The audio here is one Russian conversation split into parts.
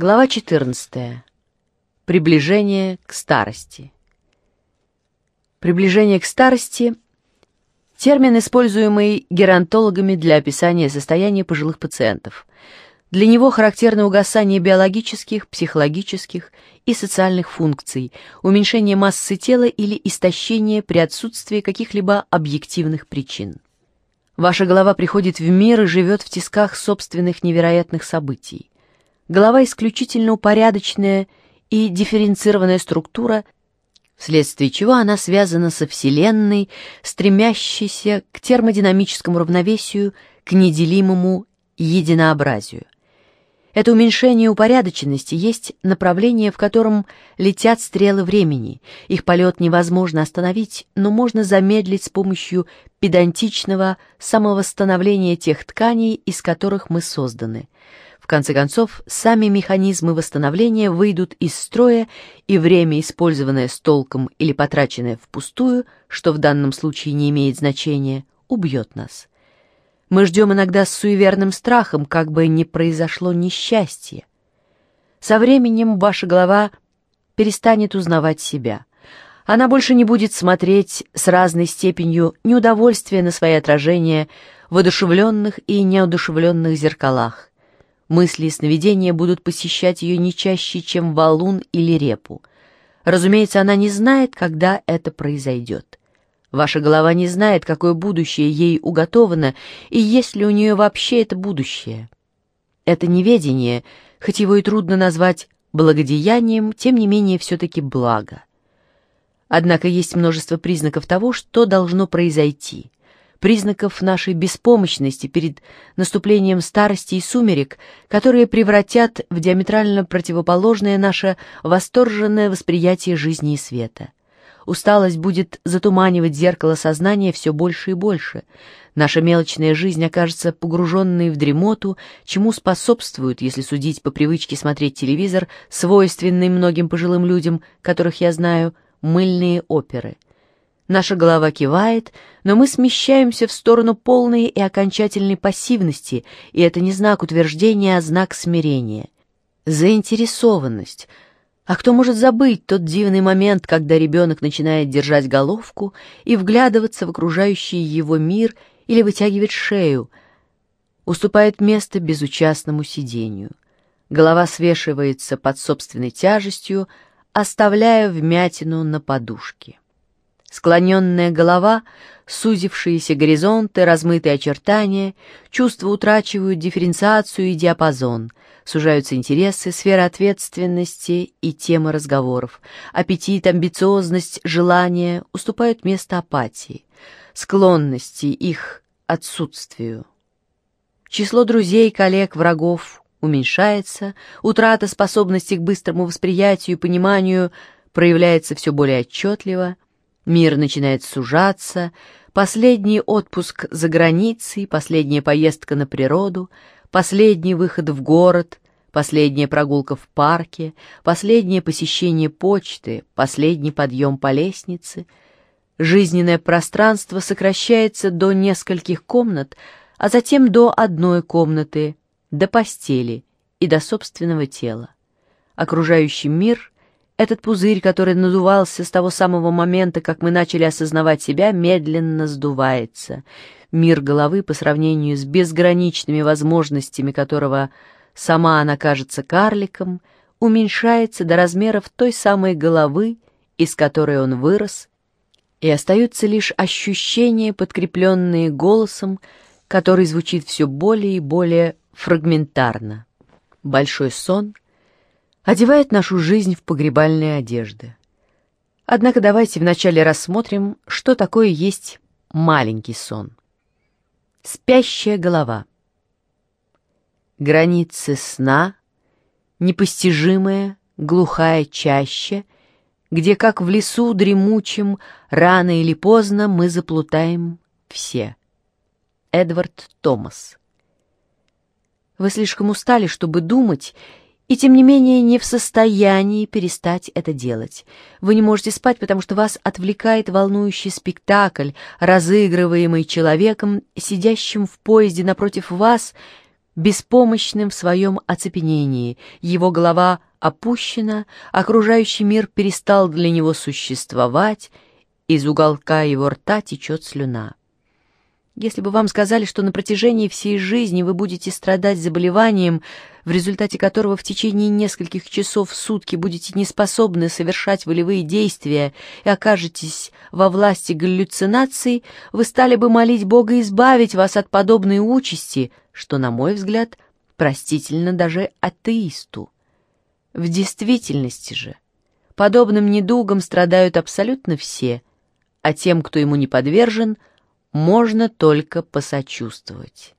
Глава 14. Приближение к старости. Приближение к старости – термин, используемый геронтологами для описания состояния пожилых пациентов. Для него характерно угасание биологических, психологических и социальных функций, уменьшение массы тела или истощение при отсутствии каких-либо объективных причин. Ваша голова приходит в мир и живет в тисках собственных невероятных событий. Голова исключительно упорядоченная и дифференцированная структура, вследствие чего она связана со Вселенной, стремящейся к термодинамическому равновесию, к неделимому единообразию. Это уменьшение упорядоченности есть направление, в котором летят стрелы времени. Их полет невозможно остановить, но можно замедлить с помощью педантичного самовосстановления тех тканей, из которых мы созданы – конце концов, сами механизмы восстановления выйдут из строя, и время, использованное с толком или потраченное впустую, что в данном случае не имеет значения, убьет нас. Мы ждем иногда с суеверным страхом, как бы не произошло несчастье. Со временем ваша голова перестанет узнавать себя. Она больше не будет смотреть с разной степенью неудовольствия на свои отражения в одушевленных и неодушевленных зеркалах Мысли и сновидения будут посещать ее не чаще, чем валун или репу. Разумеется, она не знает, когда это произойдет. Ваша голова не знает, какое будущее ей уготовано, и есть ли у нее вообще это будущее. Это неведение, хоть его и трудно назвать благодеянием, тем не менее все-таки благо. Однако есть множество признаков того, что должно произойти — признаков нашей беспомощности перед наступлением старости и сумерек, которые превратят в диаметрально противоположное наше восторженное восприятие жизни и света. Усталость будет затуманивать зеркало сознания все больше и больше. Наша мелочная жизнь окажется погруженной в дремоту, чему способствуют, если судить по привычке смотреть телевизор, свойственный многим пожилым людям, которых я знаю, мыльные оперы — Наша голова кивает, но мы смещаемся в сторону полной и окончательной пассивности, и это не знак утверждения, а знак смирения. Заинтересованность. А кто может забыть тот дивный момент, когда ребенок начинает держать головку и вглядываться в окружающий его мир или вытягивать шею, уступает место безучастному сидению. Голова свешивается под собственной тяжестью, оставляя вмятину на подушке. Склоненная голова, сузившиеся горизонты, размытые очертания, чувства утрачивают дифференциацию и диапазон, сужаются интересы, сфера ответственности и темы разговоров. Аппетит, амбициозность, желание уступают место апатии, склонности их отсутствию. Число друзей, коллег, врагов уменьшается, утрата способности к быстрому восприятию и пониманию проявляется все более отчетливо – Мир начинает сужаться, последний отпуск за границей, последняя поездка на природу, последний выход в город, последняя прогулка в парке, последнее посещение почты, последний подъем по лестнице. Жизненное пространство сокращается до нескольких комнат, а затем до одной комнаты, до постели и до собственного тела. Окружающий мир этот пузырь, который надувался с того самого момента, как мы начали осознавать себя, медленно сдувается. Мир головы по сравнению с безграничными возможностями которого сама она кажется карликом, уменьшается до размеров той самой головы, из которой он вырос, и остаются лишь ощущения, подкрепленные голосом, который звучит все более и более фрагментарно. Большой сон — одевает нашу жизнь в погребальные одежды. Однако давайте вначале рассмотрим, что такое есть маленький сон. Спящая голова. Границы сна, непостижимая, глухая чаще, где, как в лесу дремучем, рано или поздно мы заплутаем все. Эдвард Томас. Вы слишком устали, чтобы думать, и тем не менее не в состоянии перестать это делать. Вы не можете спать, потому что вас отвлекает волнующий спектакль, разыгрываемый человеком, сидящим в поезде напротив вас, беспомощным в своем оцепенении, его голова опущена, окружающий мир перестал для него существовать, из уголка его рта течет слюна. Если бы вам сказали, что на протяжении всей жизни вы будете страдать заболеванием, в результате которого в течение нескольких часов в сутки будете неспособны совершать волевые действия и окажетесь во власти галлюцинаций, вы стали бы молить Бога избавить вас от подобной участи, что, на мой взгляд, простительно даже атеисту. В действительности же подобным недугом страдают абсолютно все, а тем, кто ему не подвержен – можно только посочувствовать.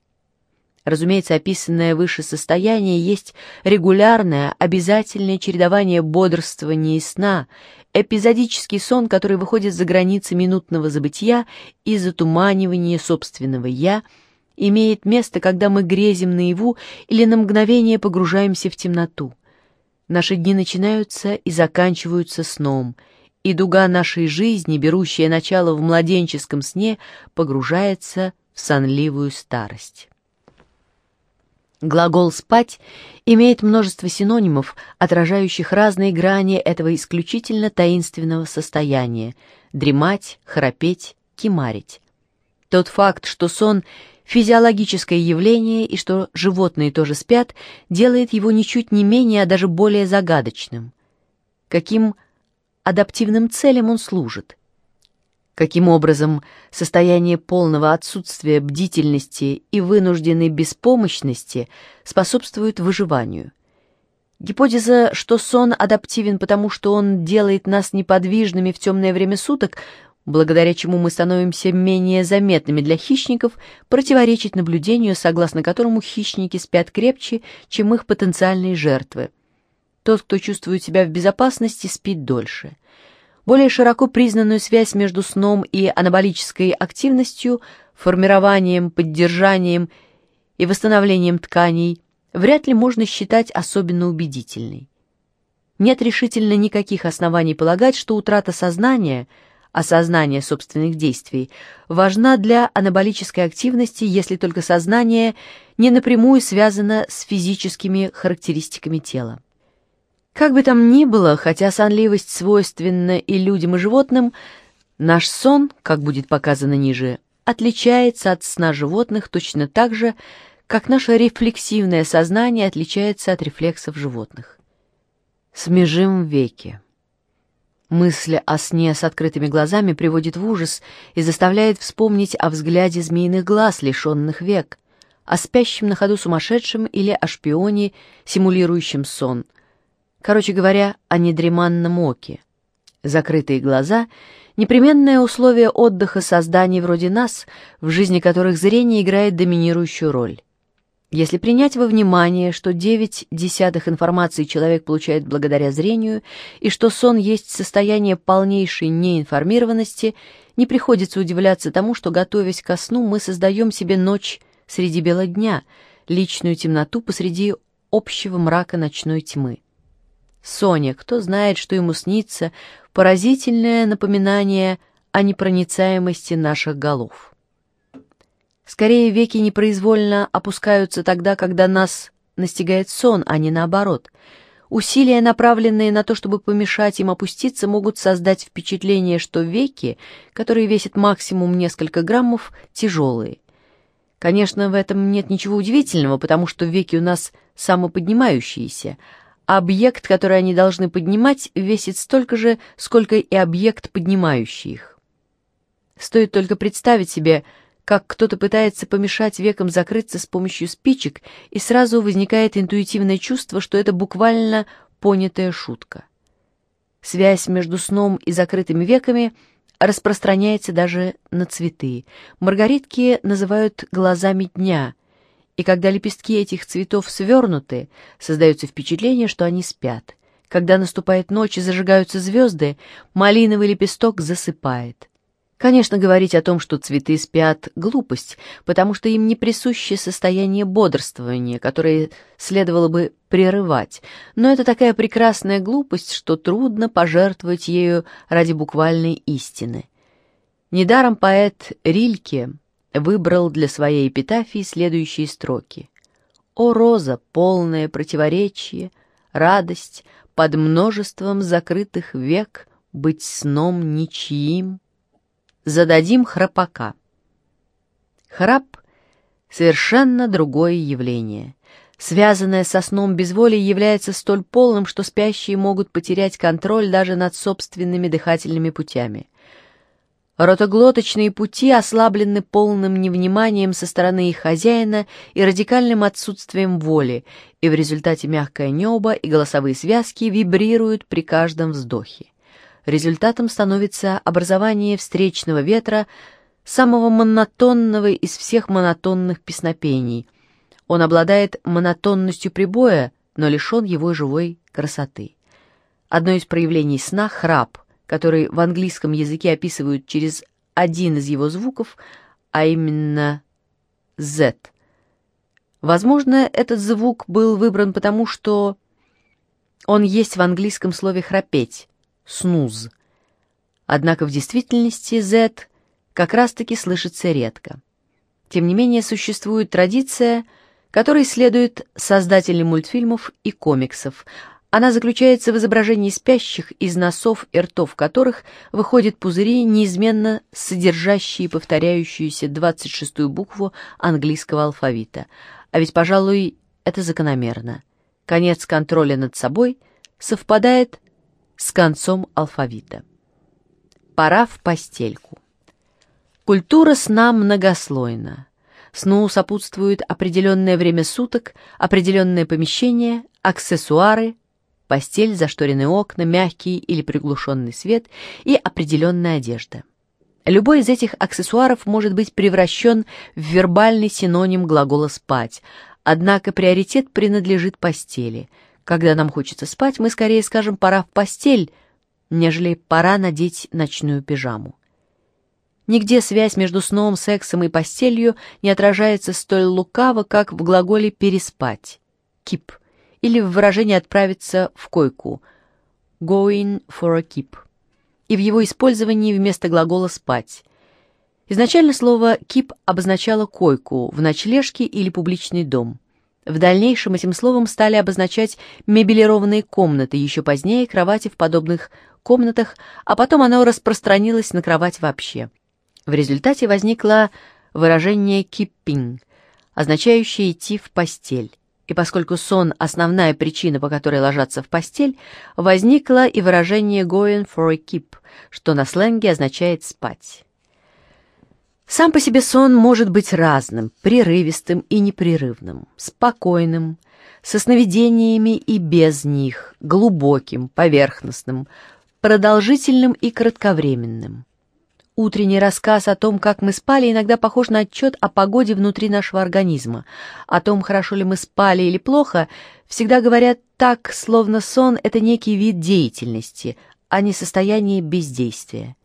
Разумеется, описанное выше состояние есть регулярное, обязательное чередование бодрствования и сна, эпизодический сон, который выходит за границы минутного забытия и затуманивания собственного «я», имеет место, когда мы грезим наяву или на мгновение погружаемся в темноту. Наши дни начинаются и заканчиваются сном — и дуга нашей жизни, берущая начало в младенческом сне, погружается в сонливую старость. Глагол «спать» имеет множество синонимов, отражающих разные грани этого исключительно таинственного состояния — дремать, храпеть, кимарить. Тот факт, что сон — физиологическое явление и что животные тоже спят, делает его ничуть не менее, а даже более загадочным. Каким адаптивным целям он служит. Каким образом состояние полного отсутствия бдительности и вынужденной беспомощности способствует выживанию? Гипотеза, что сон адаптивен потому, что он делает нас неподвижными в темное время суток, благодаря чему мы становимся менее заметными для хищников, противоречит наблюдению, согласно которому хищники спят крепче, чем их потенциальные жертвы. Тот, кто чувствует себя в безопасности, спит дольше. Более широко признанную связь между сном и анаболической активностью, формированием, поддержанием и восстановлением тканей вряд ли можно считать особенно убедительной. Нет решительно никаких оснований полагать, что утрата сознания, осознание собственных действий, важна для анаболической активности, если только сознание не напрямую связано с физическими характеристиками тела. Как бы там ни было, хотя сонливость свойственна и людям, и животным, наш сон, как будет показано ниже, отличается от сна животных точно так же, как наше рефлексивное сознание отличается от рефлексов животных. Смежим веки. Мысль о сне с открытыми глазами приводит в ужас и заставляет вспомнить о взгляде змеиных глаз, лишенных век, о спящем на ходу сумасшедшем или о шпионе, симулирующем сон — Короче говоря, о недреманном оке. Закрытые глаза — непременное условие отдыха созданий вроде нас, в жизни которых зрение играет доминирующую роль. Если принять во внимание, что 9 десятых информации человек получает благодаря зрению, и что сон есть состояние полнейшей неинформированности, не приходится удивляться тому, что, готовясь ко сну, мы создаем себе ночь среди бела дня, личную темноту посреди общего мрака ночной тьмы. Соня, кто знает, что ему снится, поразительное напоминание о непроницаемости наших голов. Скорее, веки непроизвольно опускаются тогда, когда нас настигает сон, а не наоборот. Усилия, направленные на то, чтобы помешать им опуститься, могут создать впечатление, что веки, которые весят максимум несколько граммов, тяжелые. Конечно, в этом нет ничего удивительного, потому что веки у нас самоподнимающиеся, объект, который они должны поднимать, весит столько же, сколько и объект, поднимающий их. Стоит только представить себе, как кто-то пытается помешать векам закрыться с помощью спичек, и сразу возникает интуитивное чувство, что это буквально понятая шутка. Связь между сном и закрытыми веками распространяется даже на цветы. Маргаритки называют глазами дня, и когда лепестки этих цветов свернуты, создается впечатление, что они спят. Когда наступает ночь и зажигаются звезды, малиновый лепесток засыпает. Конечно, говорить о том, что цветы спят, — глупость, потому что им не присуще состояние бодрствования, которое следовало бы прерывать, но это такая прекрасная глупость, что трудно пожертвовать ею ради буквальной истины. Недаром поэт Рильке выбрал для своей эпитафии следующие строки. О, роза, полное противоречие, радость под множеством закрытых век быть сном ничьим. Зададим храпака. Храп — совершенно другое явление. Связанное со сном безволие является столь полным, что спящие могут потерять контроль даже над собственными дыхательными путями. Ротоглоточные пути ослаблены полным невниманием со стороны их хозяина и радикальным отсутствием воли, и в результате мягкое небо и голосовые связки вибрируют при каждом вздохе. Результатом становится образование встречного ветра, самого монотонного из всех монотонных песнопений. Он обладает монотонностью прибоя, но лишен его живой красоты. Одно из проявлений сна — храп — который в английском языке описывают через один из его звуков, а именно Z. Возможно, этот звук был выбран потому, что он есть в английском слове «храпеть» — «снуз». Однако в действительности Z как раз-таки слышится редко. Тем не менее, существует традиция, которой следует создатели мультфильмов и комиксов, она заключается в изображении спящих, из носов и ртов которых выходят пузыри, неизменно содержащие повторяющуюся 26-ю букву английского алфавита. А ведь, пожалуй, это закономерно. Конец контроля над собой совпадает с концом алфавита. Пора в постельку. Культура сна многослойна. Сну сопутствует определенное время суток, определенное помещение, аксессуары, постель, зашторенные окна, мягкий или приглушенный свет и определенная одежда. Любой из этих аксессуаров может быть превращен в вербальный синоним глагола «спать», однако приоритет принадлежит постели. Когда нам хочется спать, мы скорее скажем «пора в постель», нежели «пора надеть ночную пижаму». Нигде связь между сном, сексом и постелью не отражается столь лукаво, как в глаголе «переспать» — «кип», или в выражении «отправиться в койку» «going for a keep» и в его использовании вместо глагола «спать». Изначально слово «keep» обозначало койку в ночлежке или публичный дом. В дальнейшем этим словом стали обозначать мебелированные комнаты, еще позднее кровати в подобных комнатах, а потом оно распространилось на кровать вообще. В результате возникло выражение «keeping», означающее «идти в постель» и поскольку сон — основная причина, по которой ложатся в постель, возникло и выражение «going for a keep», что на сленге означает «спать». Сам по себе сон может быть разным, прерывистым и непрерывным, спокойным, со сновидениями и без них, глубоким, поверхностным, продолжительным и кратковременным. Утренний рассказ о том, как мы спали, иногда похож на отчет о погоде внутри нашего организма. О том, хорошо ли мы спали или плохо, всегда говорят так, словно сон — это некий вид деятельности, а не состояние бездействия.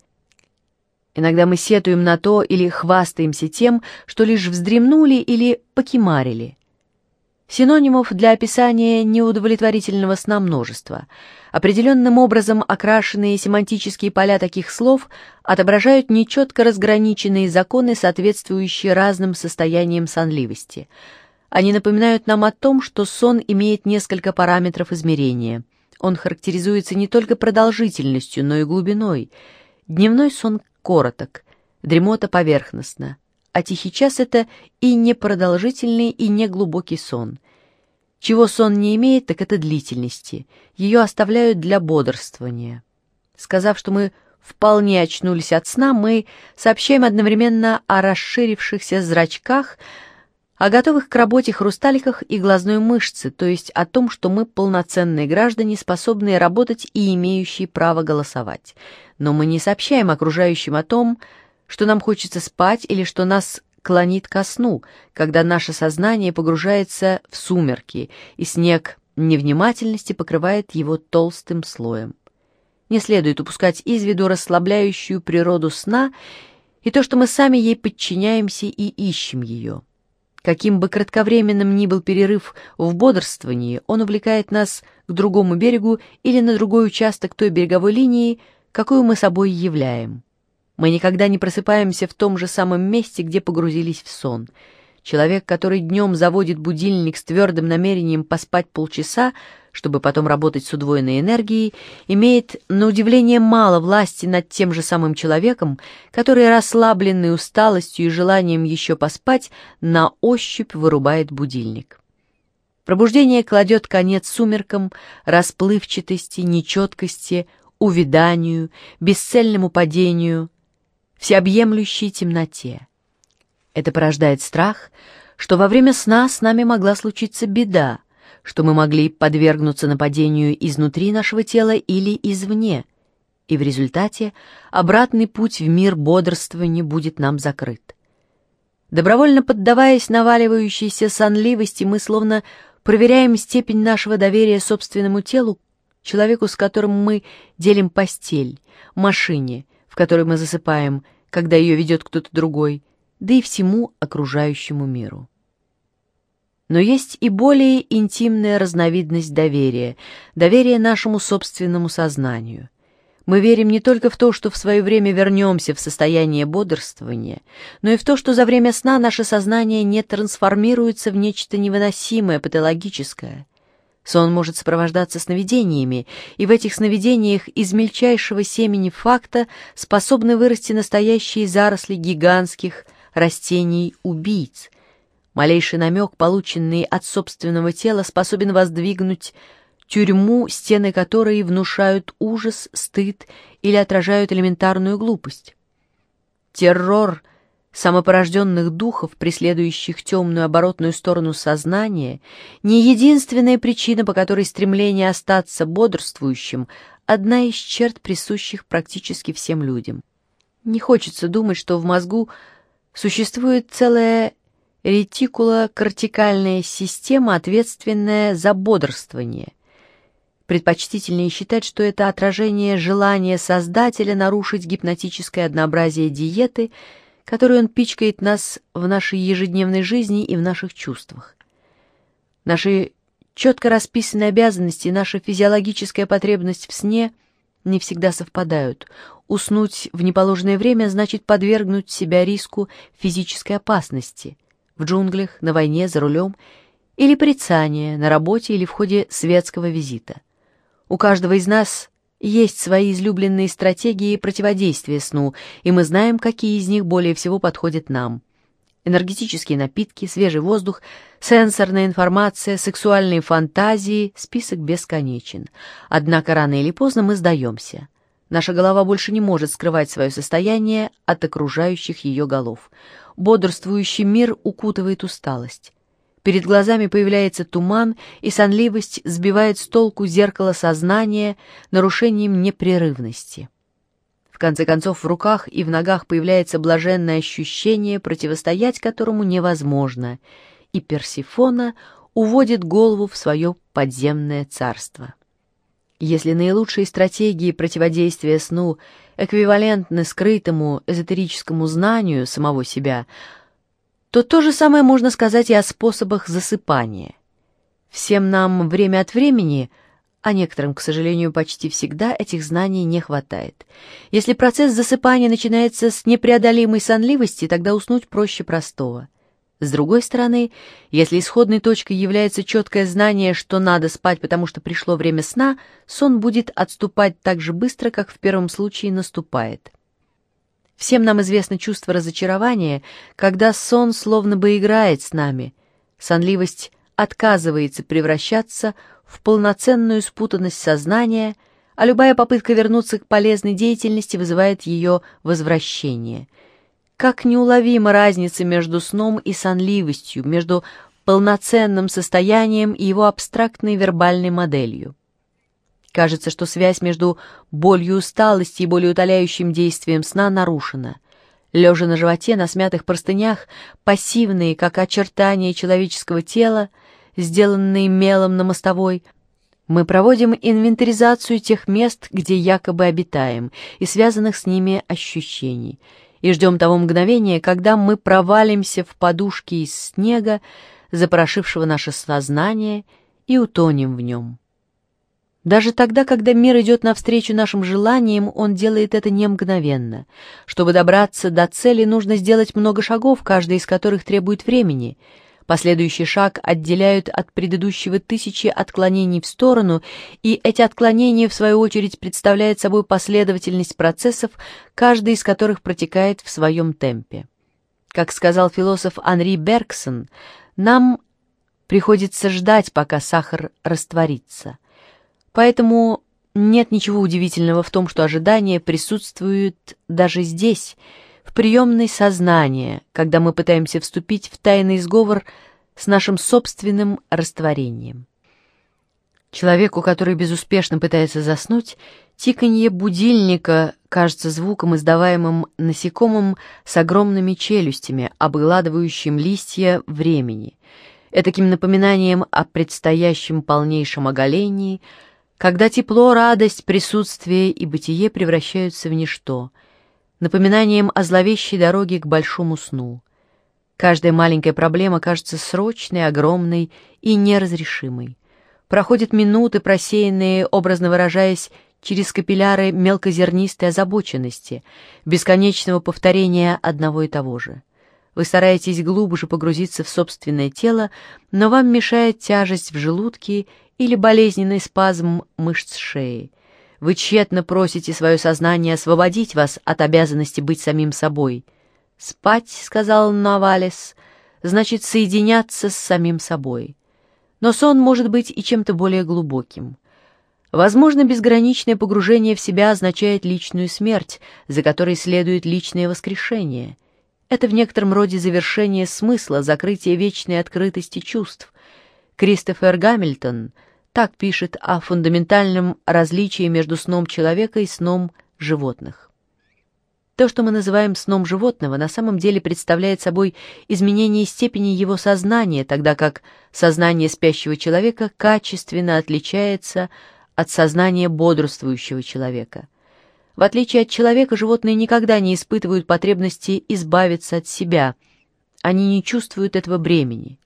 Иногда мы сетуем на то или хвастаемся тем, что лишь вздремнули или покемарили. Синонимов для описания неудовлетворительного сна множество. Определенным образом окрашенные семантические поля таких слов отображают нечетко разграниченные законы, соответствующие разным состояниям сонливости. Они напоминают нам о том, что сон имеет несколько параметров измерения. Он характеризуется не только продолжительностью, но и глубиной. Дневной сон короток, дремота поверхностна, а тихий час — это и непродолжительный, и неглубокий сон. Чего сон не имеет, так это длительности. Ее оставляют для бодрствования. Сказав, что мы вполне очнулись от сна, мы сообщаем одновременно о расширившихся зрачках, о готовых к работе хрусталиках и глазной мышцы, то есть о том, что мы полноценные граждане, способные работать и имеющие право голосовать. Но мы не сообщаем окружающим о том, что нам хочется спать или что нас клонит ко сну, когда наше сознание погружается в сумерки, и снег невнимательности покрывает его толстым слоем. Не следует упускать из виду расслабляющую природу сна и то, что мы сами ей подчиняемся и ищем ее. Каким бы кратковременным ни был перерыв в бодрствовании, он увлекает нас к другому берегу или на другой участок той береговой линии, какую мы собой являем. Мы никогда не просыпаемся в том же самом месте, где погрузились в сон. Человек, который днем заводит будильник с твердым намерением поспать полчаса, чтобы потом работать с удвоенной энергией, имеет, на удивление, мало власти над тем же самым человеком, который, расслабленный усталостью и желанием еще поспать, на ощупь вырубает будильник. Пробуждение кладет конец сумеркам, расплывчатости, нечеткости, увяданию, бесцельному падению, всеобъемлющей темноте. Это порождает страх, что во время сна с нами могла случиться беда, что мы могли подвергнуться нападению изнутри нашего тела или извне, и в результате обратный путь в мир бодрствования будет нам закрыт. Добровольно поддаваясь наваливающейся сонливости, мы словно проверяем степень нашего доверия собственному телу, человеку, с которым мы делим постель, машине, в которой мы засыпаем, когда ее ведет кто-то другой, да и всему окружающему миру. Но есть и более интимная разновидность доверия, доверие нашему собственному сознанию. Мы верим не только в то, что в свое время вернемся в состояние бодрствования, но и в то, что за время сна наше сознание не трансформируется в нечто невыносимое, патологическое. Сон может сопровождаться сновидениями, и в этих сновидениях из мельчайшего семени факта способны вырасти настоящие заросли гигантских растений-убийц. Малейший намек, полученный от собственного тела, способен воздвигнуть тюрьму, стены которой внушают ужас, стыд или отражают элементарную глупость. Террор самопорожденных духов, преследующих темную оборотную сторону сознания, не единственная причина, по которой стремление остаться бодрствующим – одна из черт, присущих практически всем людям. Не хочется думать, что в мозгу существует целая ретикулокортикальная система, ответственная за бодрствование – Предпочтительнее считать, что это отражение желания Создателя нарушить гипнотическое однообразие диеты, которой он пичкает нас в нашей ежедневной жизни и в наших чувствах. Наши четко расписанные обязанности и наша физиологическая потребность в сне не всегда совпадают. Уснуть в неположенное время значит подвергнуть себя риску физической опасности в джунглях, на войне, за рулем или порицания на работе или в ходе светского визита. У каждого из нас есть свои излюбленные стратегии противодействия сну, и мы знаем, какие из них более всего подходят нам. Энергетические напитки, свежий воздух, сенсорная информация, сексуальные фантазии, список бесконечен. Однако рано или поздно мы сдаемся. Наша голова больше не может скрывать свое состояние от окружающих ее голов. Бодрствующий мир укутывает усталость. Перед глазами появляется туман, и сонливость сбивает с толку зеркало сознания нарушением непрерывности. В конце концов, в руках и в ногах появляется блаженное ощущение, противостоять которому невозможно, и Персифона уводит голову в свое подземное царство. Если наилучшие стратегии противодействия сну эквивалентны скрытому эзотерическому знанию самого себя – то то же самое можно сказать и о способах засыпания. Всем нам время от времени, а некоторым, к сожалению, почти всегда этих знаний не хватает. Если процесс засыпания начинается с непреодолимой сонливости, тогда уснуть проще простого. С другой стороны, если исходной точкой является четкое знание, что надо спать, потому что пришло время сна, сон будет отступать так же быстро, как в первом случае наступает. Всем нам известно чувство разочарования, когда сон словно бы играет с нами. Сонливость отказывается превращаться в полноценную спутанность сознания, а любая попытка вернуться к полезной деятельности вызывает ее возвращение. Как неуловима разница между сном и сонливостью, между полноценным состоянием и его абстрактной вербальной моделью. Кажется, что связь между болью усталости и болеутоляющим действием сна нарушена. Лежа на животе, на смятых простынях, пассивные, как очертания человеческого тела, сделанные мелом на мостовой, мы проводим инвентаризацию тех мест, где якобы обитаем, и связанных с ними ощущений, и ждем того мгновения, когда мы провалимся в подушки из снега, запорошившего наше сознание, и утонем в нем. Даже тогда, когда мир идет навстречу нашим желаниям, он делает это не мгновенно. Чтобы добраться до цели, нужно сделать много шагов, каждый из которых требует времени. Последующий шаг отделяют от предыдущего тысячи отклонений в сторону, и эти отклонения, в свою очередь, представляют собой последовательность процессов, каждый из которых протекает в своем темпе. Как сказал философ Анри Бергсон, нам приходится ждать, пока сахар растворится. Поэтому нет ничего удивительного в том, что ожидание присутствует даже здесь, в приемной сознания, когда мы пытаемся вступить в тайный сговор с нашим собственным растворением. Человеку, который безуспешно пытается заснуть, тиканье будильника кажется звуком, издаваемым насекомым с огромными челюстями, обгладывающим листья времени, этаким напоминанием о предстоящем полнейшем оголении — когда тепло, радость, присутствие и бытие превращаются в ничто, напоминанием о зловещей дороге к большому сну. Каждая маленькая проблема кажется срочной, огромной и неразрешимой. Проходят минуты, просеянные, образно выражаясь, через капилляры мелкозернистой озабоченности, бесконечного повторения одного и того же. Вы стараетесь глубже погрузиться в собственное тело, но вам мешает тяжесть в желудке или болезненный спазм мышц шеи. Вы тщетно просите свое сознание освободить вас от обязанности быть самим собой. «Спать», — сказал Навалес, — значит соединяться с самим собой. Но сон может быть и чем-то более глубоким. Возможно, безграничное погружение в себя означает личную смерть, за которой следует личное воскрешение. Это в некотором роде завершение смысла, закрытие вечной открытости чувств. Кристофер Гамильтон так пишет о фундаментальном различии между сном человека и сном животных. То, что мы называем сном животного, на самом деле представляет собой изменение степени его сознания, тогда как сознание спящего человека качественно отличается от сознания бодрствующего человека. В отличие от человека, животные никогда не испытывают потребности избавиться от себя. Они не чувствуют этого бремени.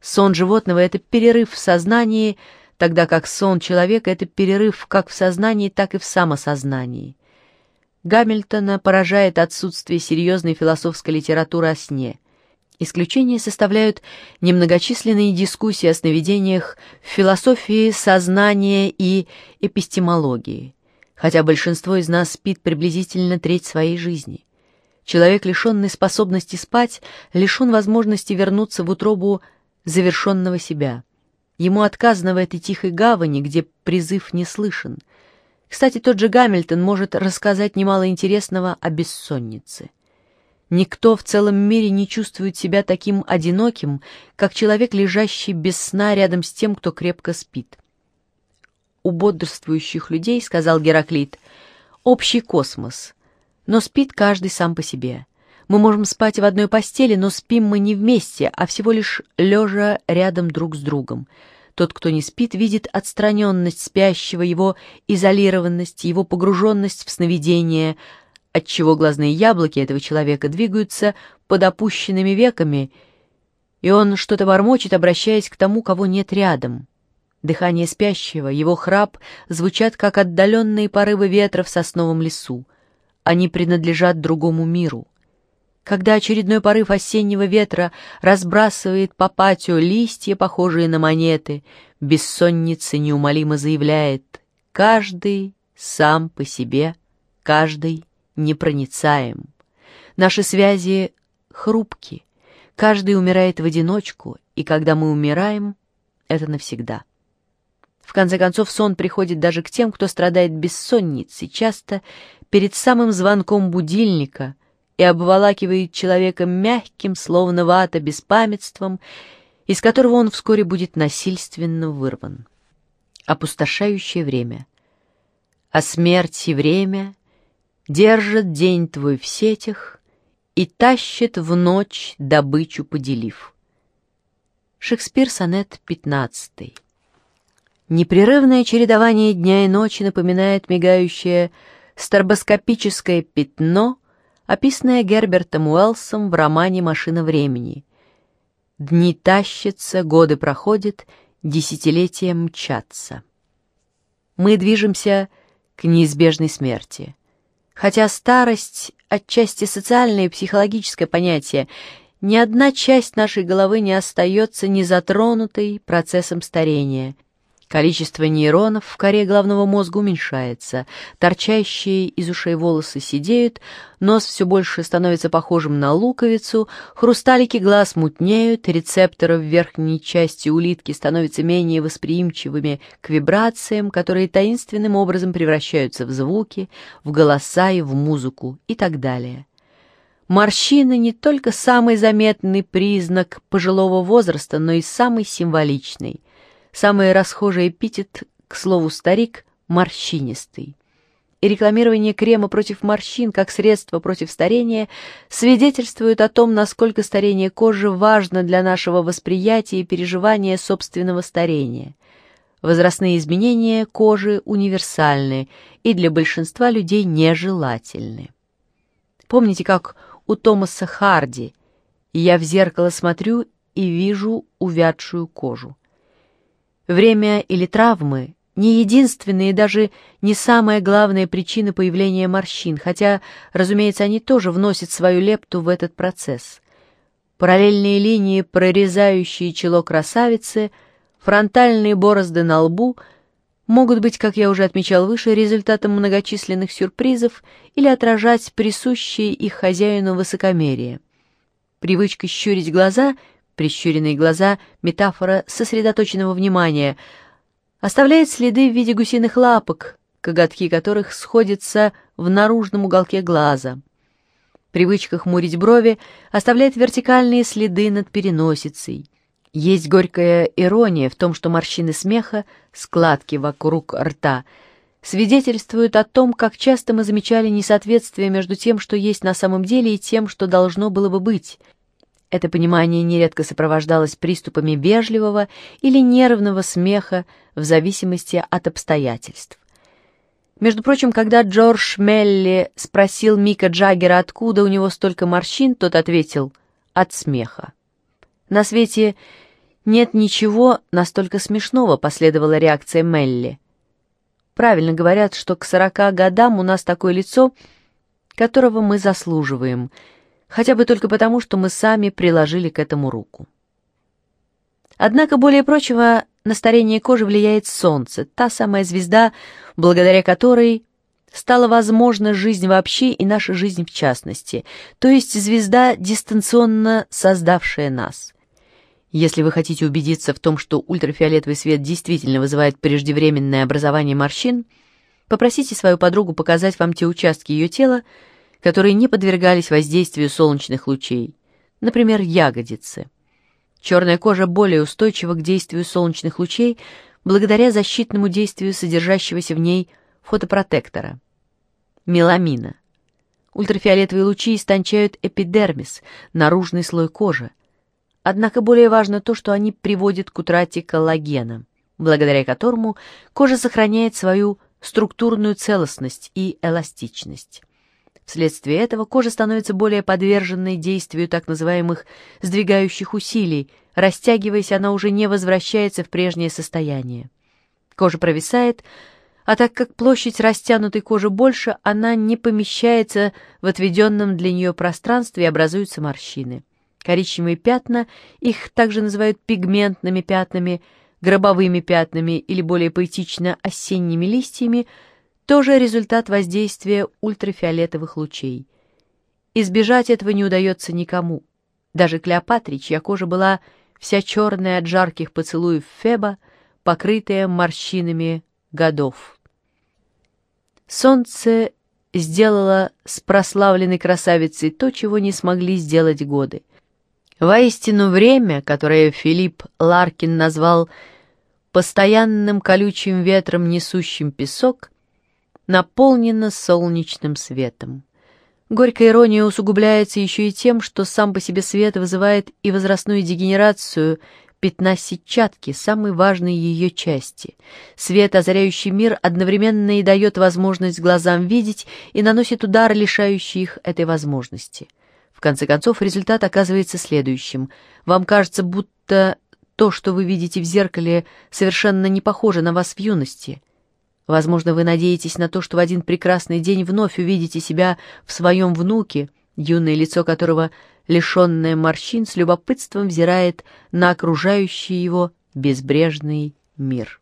Сон животного — это перерыв в сознании, тогда как сон человека — это перерыв как в сознании, так и в самосознании. Гамильтона поражает отсутствие серьезной философской литературы о сне. Исключение составляют немногочисленные дискуссии о сновидениях в философии сознания и эпистемологии, хотя большинство из нас спит приблизительно треть своей жизни. Человек, лишенный способности спать, лишен возможности вернуться в утробу завершенного себя. Ему отказано в этой тихой гавани, где призыв не слышен. Кстати, тот же Гамильтон может рассказать немало интересного о бессоннице. Никто в целом мире не чувствует себя таким одиноким, как человек, лежащий без сна рядом с тем, кто крепко спит. У бодрствующих людей, сказал Гераклит, общий космос, но спит каждый сам по себе. Мы можем спать в одной постели, но спим мы не вместе, а всего лишь лежа рядом друг с другом. Тот, кто не спит, видит отстраненность спящего, его изолированность, его погруженность в сновидение, отчего глазные яблоки этого человека двигаются под опущенными веками, и он что-то бормочет, обращаясь к тому, кого нет рядом. Дыхание спящего, его храп звучат, как отдаленные порывы ветра в сосновом лесу. Они принадлежат другому миру. Когда очередной порыв осеннего ветра разбрасывает по патио листья, похожие на монеты, бессонница неумолимо заявляет «Каждый сам по себе, каждый непроницаем. Наши связи хрупки, каждый умирает в одиночку, и когда мы умираем, это навсегда». В конце концов, сон приходит даже к тем, кто страдает бессонницей, часто перед самым звонком будильника — и обволакивает человека мягким, словно вата, беспамятством, из которого он вскоре будет насильственно вырван. Опустошающее время. А смерть и время держат день твой в сетях и тащит в ночь добычу поделив. Шекспир, сонет 15. Непрерывное чередование дня и ночи напоминает мигающее старбоскопическое пятно — описанная Гербертом Уэллсом в романе «Машина времени». Дни тащатся, годы проходят, десятилетия мчатся. Мы движемся к неизбежной смерти. Хотя старость — отчасти социальное и психологическое понятие, ни одна часть нашей головы не остается незатронутой процессом старения, Количество нейронов в коре головного мозга уменьшается, торчащие из ушей волосы сидеют, нос все больше становится похожим на луковицу, хрусталики глаз мутнеют, рецепторы в верхней части улитки становятся менее восприимчивыми к вибрациям, которые таинственным образом превращаются в звуки, в голоса и в музыку и так далее. Морщины не только самый заметный признак пожилого возраста, но и самый символичный. Самый расхожий эпитет, к слову, старик – морщинистый. И рекламирование крема против морщин как средство против старения свидетельствует о том, насколько старение кожи важно для нашего восприятия и переживания собственного старения. Возрастные изменения кожи универсальны и для большинства людей нежелательны. Помните, как у Томаса Харди «Я в зеркало смотрю и вижу увядшую кожу». Время или травмы – не единственные и даже не самая главная причина появления морщин, хотя, разумеется, они тоже вносят свою лепту в этот процесс. Параллельные линии, прорезающие чело красавицы, фронтальные борозды на лбу могут быть, как я уже отмечал выше, результатом многочисленных сюрпризов или отражать присущие их хозяину высокомерие. Привычка щурить глаза – Прищуренные глаза — метафора сосредоточенного внимания. Оставляет следы в виде гусиных лапок, коготки которых сходятся в наружном уголке глаза. Привычка хмурить брови оставляет вертикальные следы над переносицей. Есть горькая ирония в том, что морщины смеха, складки вокруг рта, свидетельствуют о том, как часто мы замечали несоответствие между тем, что есть на самом деле, и тем, что должно было бы быть — это понимание нередко сопровождалось приступами вежливого или нервного смеха в зависимости от обстоятельств. Между прочим, когда Джордж Мелли спросил Мика Джаггера, откуда у него столько морщин, тот ответил «от смеха». «На свете нет ничего настолько смешного», — последовала реакция Мелли. «Правильно говорят, что к сорока годам у нас такое лицо, которого мы заслуживаем», хотя бы только потому, что мы сами приложили к этому руку. Однако, более прочего, на старение кожи влияет солнце, та самая звезда, благодаря которой стала возможна жизнь вообще и наша жизнь в частности, то есть звезда, дистанционно создавшая нас. Если вы хотите убедиться в том, что ультрафиолетовый свет действительно вызывает преждевременное образование морщин, попросите свою подругу показать вам те участки ее тела, которые не подвергались воздействию солнечных лучей, например, ягодицы. Черная кожа более устойчива к действию солнечных лучей благодаря защитному действию содержащегося в ней фотопротектора. Меламина. Ультрафиолетовые лучи истончают эпидермис, наружный слой кожи. Однако более важно то, что они приводят к утрате коллагена, благодаря которому кожа сохраняет свою структурную целостность и эластичность. Вследствие этого кожа становится более подверженной действию так называемых сдвигающих усилий, растягиваясь, она уже не возвращается в прежнее состояние. Кожа провисает, а так как площадь растянутой кожи больше, она не помещается в отведенном для нее пространстве и образуются морщины. Коричневые пятна, их также называют пигментными пятнами, гробовыми пятнами или более поэтично осенними листьями – тоже результат воздействия ультрафиолетовых лучей. Избежать этого не удается никому. Даже Клеопатре, чья кожа была вся черная от жарких поцелуев Феба, покрытая морщинами годов. Солнце сделало с прославленной красавицей то, чего не смогли сделать годы. Воистину время, которое Филипп Ларкин назвал «постоянным колючим ветром, несущим песок», наполнена солнечным светом. Горькая ирония усугубляется еще и тем, что сам по себе свет вызывает и возрастную дегенерацию пятна сетчатки, самой важной ее части. Свет, озаряющий мир, одновременно и дает возможность глазам видеть и наносит удар, лишающий их этой возможности. В конце концов, результат оказывается следующим. Вам кажется, будто то, что вы видите в зеркале, совершенно не похоже на вас в юности. Возможно, вы надеетесь на то, что в один прекрасный день вновь увидите себя в своем внуке, юное лицо которого, лишенное морщин, с любопытством взирает на окружающий его безбрежный мир.